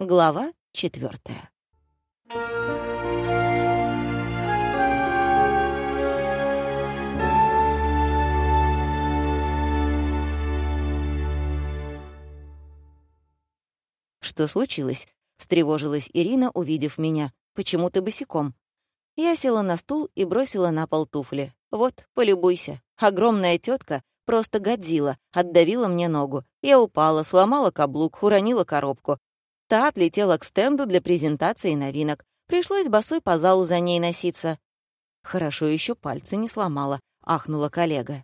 Глава четвертая. «Что случилось?» — встревожилась Ирина, увидев меня. «Почему ты босиком?» Я села на стул и бросила на пол туфли. «Вот, полюбуйся. Огромная тетка, просто годзилла, отдавила мне ногу. Я упала, сломала каблук, уронила коробку. Та отлетела к стенду для презентации новинок. Пришлось босой по залу за ней носиться. Хорошо еще пальцы не сломала, ахнула коллега.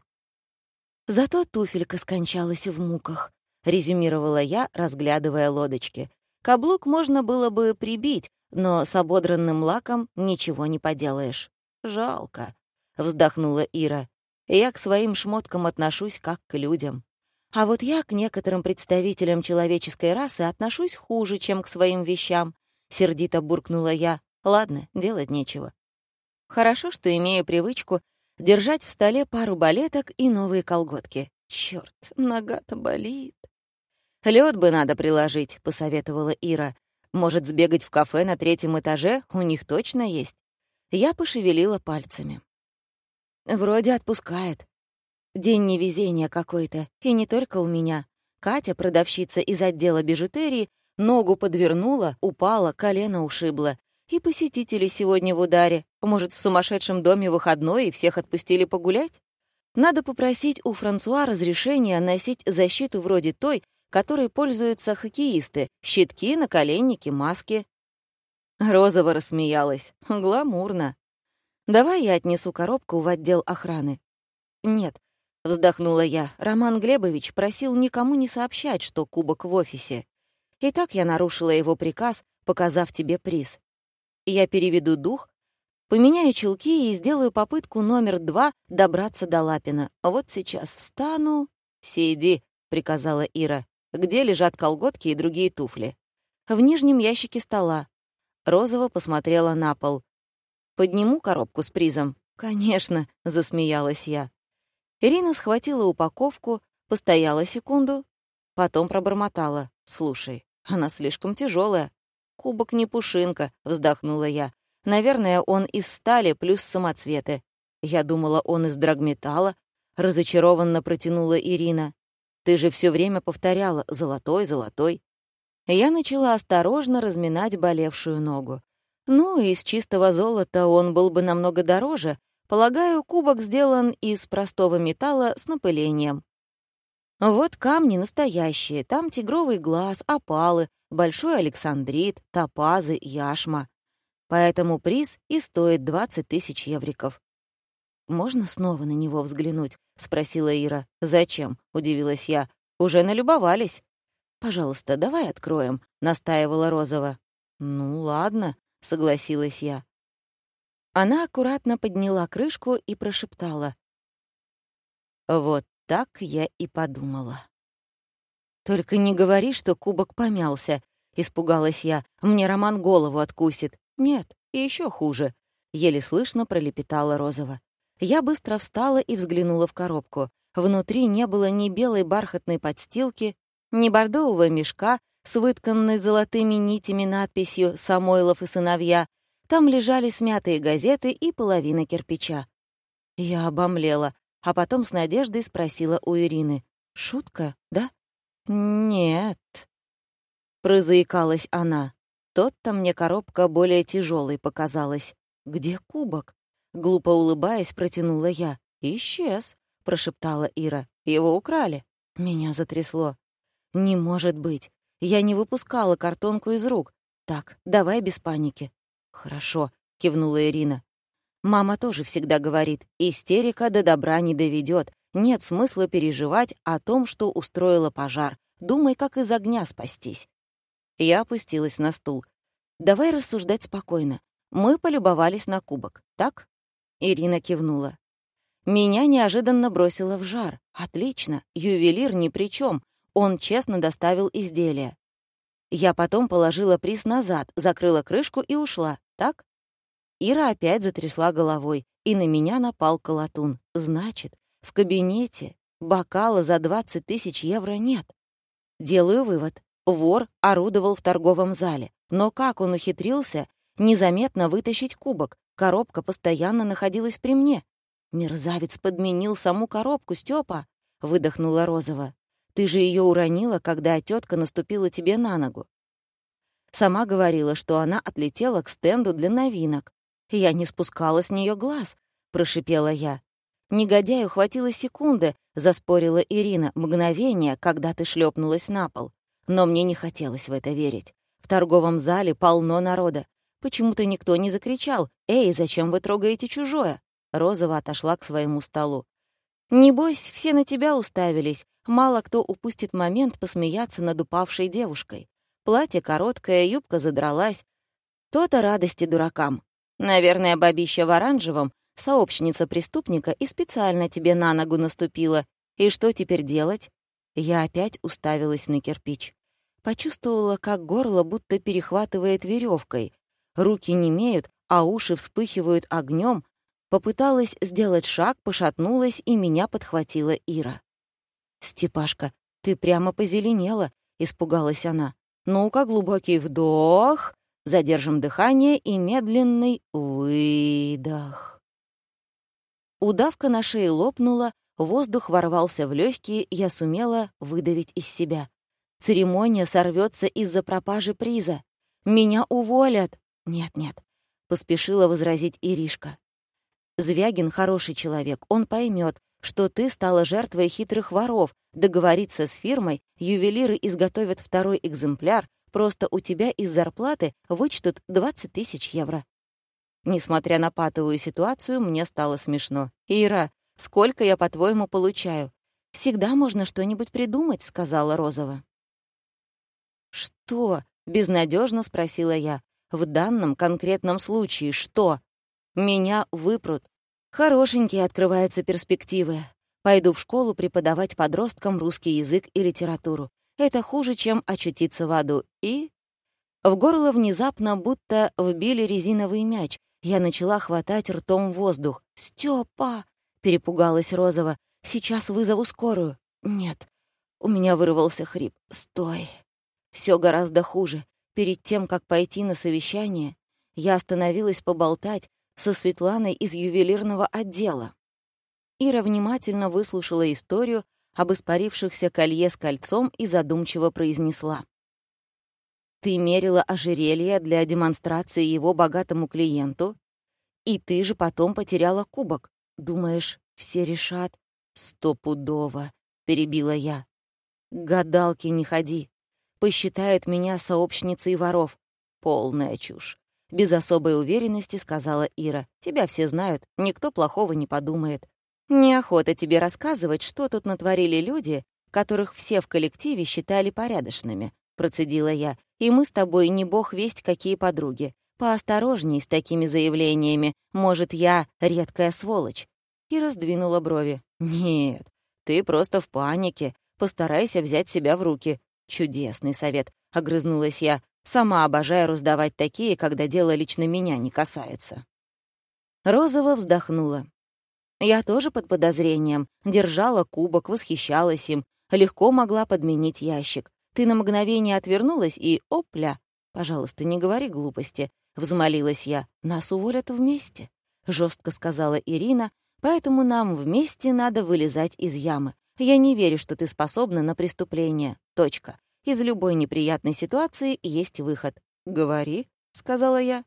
Зато туфелька скончалась в муках, резюмировала я, разглядывая лодочки. Каблук можно было бы прибить, но с ободранным лаком ничего не поделаешь. Жалко, вздохнула Ира. Я к своим шмоткам отношусь как к людям. А вот я к некоторым представителям человеческой расы отношусь хуже, чем к своим вещам. Сердито буркнула я. Ладно, делать нечего. Хорошо, что имею привычку держать в столе пару балеток и новые колготки. Черт, нога-то болит. Лед бы надо приложить, посоветовала Ира. Может, сбегать в кафе на третьем этаже? У них точно есть. Я пошевелила пальцами. Вроде отпускает. День невезения какой-то, и не только у меня. Катя, продавщица из отдела бижутерии, ногу подвернула, упала, колено ушибла. И посетители сегодня в ударе. Может, в сумасшедшем доме выходной и всех отпустили погулять? Надо попросить у Франсуа разрешения носить защиту вроде той, которой пользуются хоккеисты. Щитки, наколенники, маски. Розова рассмеялась. Гламурно. «Давай я отнесу коробку в отдел охраны». «Нет, — вздохнула я. Роман Глебович просил никому не сообщать, что кубок в офисе. И так я нарушила его приказ, показав тебе приз. Я переведу дух, поменяю чулки и сделаю попытку номер два добраться до Лапина. Вот сейчас встану... «Сиди», — приказала Ира. «Где лежат колготки и другие туфли?» «В нижнем ящике стола». Розова посмотрела на пол. «Подниму коробку с призом?» «Конечно», — засмеялась я. Ирина схватила упаковку, постояла секунду, потом пробормотала. «Слушай, она слишком тяжелая. «Кубок не пушинка», — вздохнула я. «Наверное, он из стали плюс самоцветы». Я думала, он из драгметалла, разочарованно протянула Ирина. «Ты же все время повторяла «золотой, золотой». Я начала осторожно разминать болевшую ногу. Ну, из чистого золота он был бы намного дороже, Полагаю, кубок сделан из простого металла с напылением. Вот камни настоящие, там тигровый глаз, опалы, большой александрит, топазы, яшма. Поэтому приз и стоит 20 тысяч евриков. «Можно снова на него взглянуть?» — спросила Ира. «Зачем?» — удивилась я. «Уже налюбовались». «Пожалуйста, давай откроем», — настаивала Розова. «Ну, ладно», — согласилась я. Она аккуратно подняла крышку и прошептала. «Вот так я и подумала». «Только не говори, что кубок помялся», — испугалась я. «Мне Роман голову откусит». «Нет, и еще хуже», — еле слышно пролепетала Розова. Я быстро встала и взглянула в коробку. Внутри не было ни белой бархатной подстилки, ни бордового мешка с вытканной золотыми нитями надписью «Самойлов и сыновья», там лежали смятые газеты и половина кирпича. Я обомлела, а потом с надеждой спросила у Ирины. «Шутка, да?» «Нет», — прозаикалась она. Тот-то мне коробка более тяжелой показалась. «Где кубок?» Глупо улыбаясь, протянула я. «Исчез», — прошептала Ира. «Его украли». Меня затрясло. «Не может быть. Я не выпускала картонку из рук. Так, давай без паники. «Хорошо», — кивнула Ирина. «Мама тоже всегда говорит, истерика до добра не доведет. Нет смысла переживать о том, что устроила пожар. Думай, как из огня спастись». Я опустилась на стул. «Давай рассуждать спокойно. Мы полюбовались на кубок, так?» Ирина кивнула. Меня неожиданно бросило в жар. Отлично, ювелир ни при чем. Он честно доставил изделие. Я потом положила приз назад, закрыла крышку и ушла так?» Ира опять затрясла головой, и на меня напал колотун. «Значит, в кабинете бокала за 20 тысяч евро нет. Делаю вывод. Вор орудовал в торговом зале. Но как он ухитрился незаметно вытащить кубок? Коробка постоянно находилась при мне. «Мерзавец подменил саму коробку, Степа!» — выдохнула Розова. «Ты же ее уронила, когда тетка наступила тебе на ногу. Сама говорила, что она отлетела к стенду для новинок. Я не спускала с нее глаз, прошипела я. Негодяю хватило секунды, заспорила Ирина, мгновение, когда ты шлепнулась на пол. Но мне не хотелось в это верить. В торговом зале полно народа. Почему-то никто не закричал «Эй, зачем вы трогаете чужое?» Розова отошла к своему столу. «Небось, все на тебя уставились. Мало кто упустит момент посмеяться над упавшей девушкой. Платье короткое, юбка задралась. То-то радости дуракам. Наверное, бабища в оранжевом, сообщница преступника, и специально тебе на ногу наступила. И что теперь делать? Я опять уставилась на кирпич. Почувствовала, как горло будто перехватывает веревкой. Руки немеют, а уши вспыхивают огнем. Попыталась сделать шаг, пошатнулась, и меня подхватила Ира. «Степашка, ты прямо позеленела», — испугалась она. Ну-ка, глубокий вдох, задержим дыхание и медленный выдох. Удавка на шее лопнула, воздух ворвался в легкие, я сумела выдавить из себя. Церемония сорвется из-за пропажи приза. Меня уволят. Нет-нет, поспешила возразить Иришка. Звягин хороший человек, он поймет, что ты стала жертвой хитрых воров, договориться с фирмой, ювелиры изготовят второй экземпляр, просто у тебя из зарплаты вычтут 20 тысяч евро. Несмотря на патовую ситуацию, мне стало смешно. «Ира, сколько я, по-твоему, получаю?» «Всегда можно что-нибудь придумать», — сказала Розова. «Что?» — безнадежно спросила я. «В данном конкретном случае что?» «Меня выпрут. Хорошенькие открываются перспективы. Пойду в школу преподавать подросткам русский язык и литературу. Это хуже, чем очутиться в аду. И... В горло внезапно будто вбили резиновый мяч. Я начала хватать ртом воздух. «Стёпа!» — перепугалась Розова. «Сейчас вызову скорую». «Нет». У меня вырвался хрип. «Стой». Все гораздо хуже. Перед тем, как пойти на совещание, я остановилась поболтать, со Светланой из ювелирного отдела. Ира внимательно выслушала историю об испарившихся колье с кольцом и задумчиво произнесла. «Ты мерила ожерелье для демонстрации его богатому клиенту, и ты же потом потеряла кубок. Думаешь, все решат?» «Стопудово», — перебила я. «Гадалки не ходи. Посчитают меня сообщницей воров. Полная чушь. Без особой уверенности сказала Ира. «Тебя все знают, никто плохого не подумает. Неохота тебе рассказывать, что тут натворили люди, которых все в коллективе считали порядочными», — процедила я. «И мы с тобой не бог весть какие подруги. Поосторожней с такими заявлениями. Может, я редкая сволочь». И раздвинула брови. «Нет, ты просто в панике. Постарайся взять себя в руки». «Чудесный совет», — огрызнулась я. Сама обожаю раздавать такие, когда дело лично меня не касается. Розова вздохнула. Я тоже под подозрением. Держала кубок, восхищалась им. Легко могла подменить ящик. Ты на мгновение отвернулась и — опля! Пожалуйста, не говори глупости. Взмолилась я. Нас уволят вместе. Жестко сказала Ирина, поэтому нам вместе надо вылезать из ямы. Я не верю, что ты способна на преступление. Точка. Из любой неприятной ситуации есть выход. «Говори», — сказала я.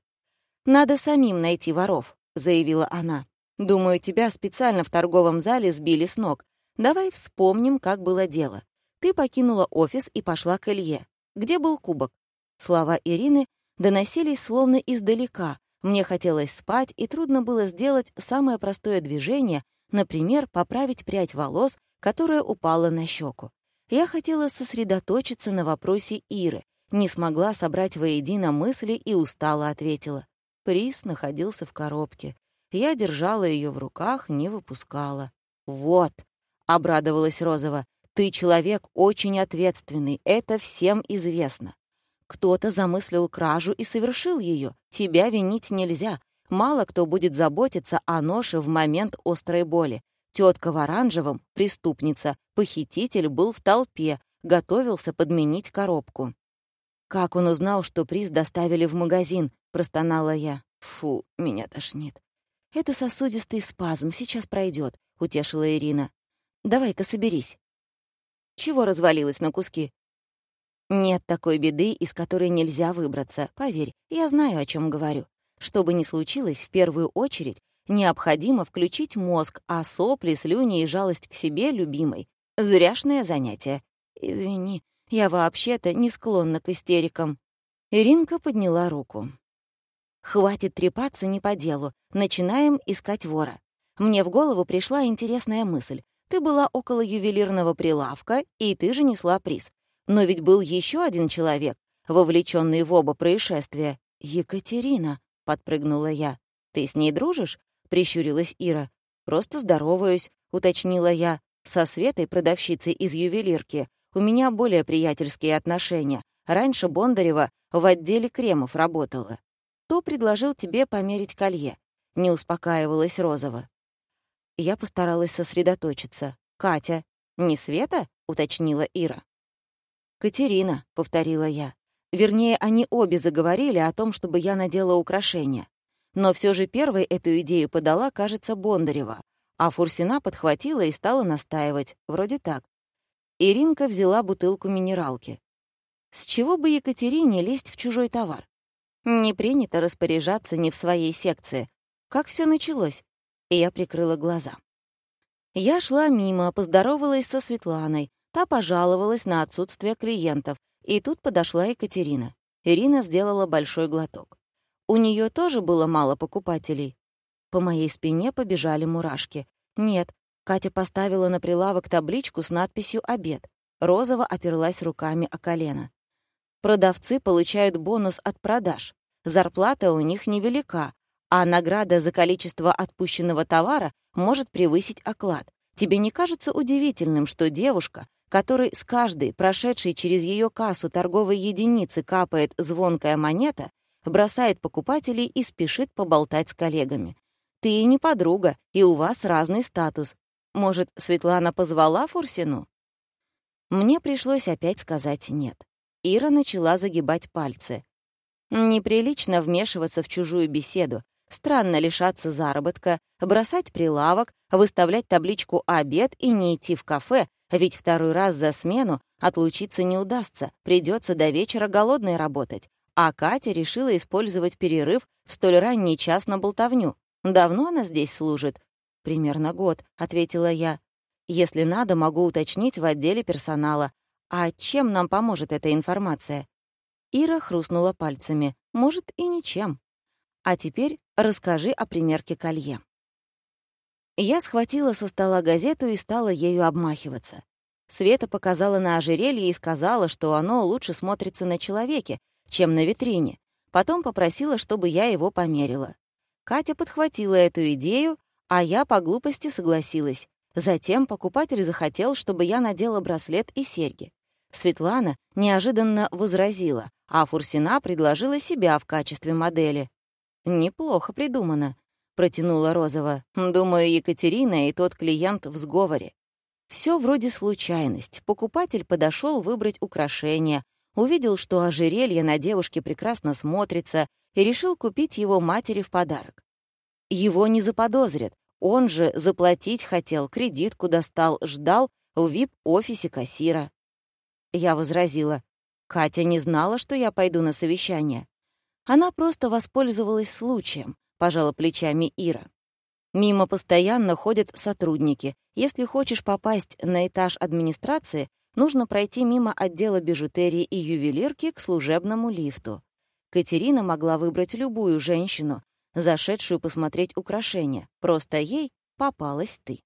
«Надо самим найти воров», — заявила она. «Думаю, тебя специально в торговом зале сбили с ног. Давай вспомним, как было дело. Ты покинула офис и пошла к Илье. Где был кубок?» Слова Ирины доносились словно издалека. Мне хотелось спать, и трудно было сделать самое простое движение, например, поправить прядь волос, которая упала на щеку. Я хотела сосредоточиться на вопросе Иры, не смогла собрать воедино мысли и устало ответила. Приз находился в коробке. Я держала ее в руках, не выпускала. «Вот», — обрадовалась Розова, — «ты человек очень ответственный, это всем известно. Кто-то замыслил кражу и совершил ее. Тебя винить нельзя. Мало кто будет заботиться о ноше в момент острой боли. Тетка в оранжевом — преступница, похититель был в толпе, готовился подменить коробку. «Как он узнал, что приз доставили в магазин?» — простонала я. «Фу, меня тошнит». «Это сосудистый спазм, сейчас пройдет, утешила Ирина. «Давай-ка соберись». «Чего развалилась на куски?» «Нет такой беды, из которой нельзя выбраться. Поверь, я знаю, о чем говорю. Что бы ни случилось, в первую очередь необходимо включить мозг, а сопли, слюни и жалость к себе, любимой — зряшное занятие. Извини, я вообще-то не склонна к истерикам». Иринка подняла руку. «Хватит трепаться не по делу. Начинаем искать вора. Мне в голову пришла интересная мысль. Ты была около ювелирного прилавка, и ты же несла приз. Но ведь был еще один человек, вовлеченный в оба происшествия. Екатерина, — подпрыгнула я. «Ты с ней дружишь?» — прищурилась Ира. «Просто здороваюсь», — уточнила я. «Со Светой, продавщицей из ювелирки, у меня более приятельские отношения. Раньше Бондарева в отделе кремов работала. Кто предложил тебе померить колье?» — не успокаивалась Розова. Я постаралась сосредоточиться. «Катя, не Света?» — уточнила Ира. «Катерина», — повторила я. Вернее, они обе заговорили о том, чтобы я надела украшения. Но все же первой эту идею подала, кажется, Бондарева, а Фурсина подхватила и стала настаивать, вроде так. Иринка взяла бутылку минералки. С чего бы Екатерине лезть в чужой товар? Не принято распоряжаться не в своей секции. Как все началось? И я прикрыла глаза. Я шла мимо, поздоровалась со Светланой. Та пожаловалась на отсутствие клиентов, и тут подошла Екатерина. Ирина сделала большой глоток. У нее тоже было мало покупателей. По моей спине побежали мурашки. Нет, Катя поставила на прилавок табличку с надписью «Обед». Розова оперлась руками о колено. Продавцы получают бонус от продаж. Зарплата у них невелика, а награда за количество отпущенного товара может превысить оклад. Тебе не кажется удивительным, что девушка, которой с каждой, прошедшей через ее кассу торговой единицы, капает звонкая монета, бросает покупателей и спешит поболтать с коллегами. Ты не подруга, и у вас разный статус. Может, Светлана позвала Фурсину? Мне пришлось опять сказать «нет». Ира начала загибать пальцы. Неприлично вмешиваться в чужую беседу, странно лишаться заработка, бросать прилавок, выставлять табличку «обед» и не идти в кафе, ведь второй раз за смену отлучиться не удастся, придется до вечера голодной работать. А Катя решила использовать перерыв в столь ранний час на болтовню. «Давно она здесь служит?» «Примерно год», — ответила я. «Если надо, могу уточнить в отделе персонала. А чем нам поможет эта информация?» Ира хрустнула пальцами. «Может, и ничем. А теперь расскажи о примерке колье». Я схватила со стола газету и стала ею обмахиваться. Света показала на ожерелье и сказала, что оно лучше смотрится на человеке, чем на витрине. Потом попросила, чтобы я его померила. Катя подхватила эту идею, а я по глупости согласилась. Затем покупатель захотел, чтобы я надела браслет и серьги. Светлана неожиданно возразила, а Фурсина предложила себя в качестве модели. Неплохо придумано. — протянула Розова. «Думаю, Екатерина и тот клиент в сговоре. Все вроде случайность. Покупатель подошел выбрать украшение, увидел, что ожерелье на девушке прекрасно смотрится, и решил купить его матери в подарок. Его не заподозрят. Он же заплатить хотел, кредитку достал, ждал в вип-офисе кассира. Я возразила. Катя не знала, что я пойду на совещание. Она просто воспользовалась случаем пожала плечами Ира. Мимо постоянно ходят сотрудники. Если хочешь попасть на этаж администрации, нужно пройти мимо отдела бижутерии и ювелирки к служебному лифту. Катерина могла выбрать любую женщину, зашедшую посмотреть украшения. Просто ей попалась ты.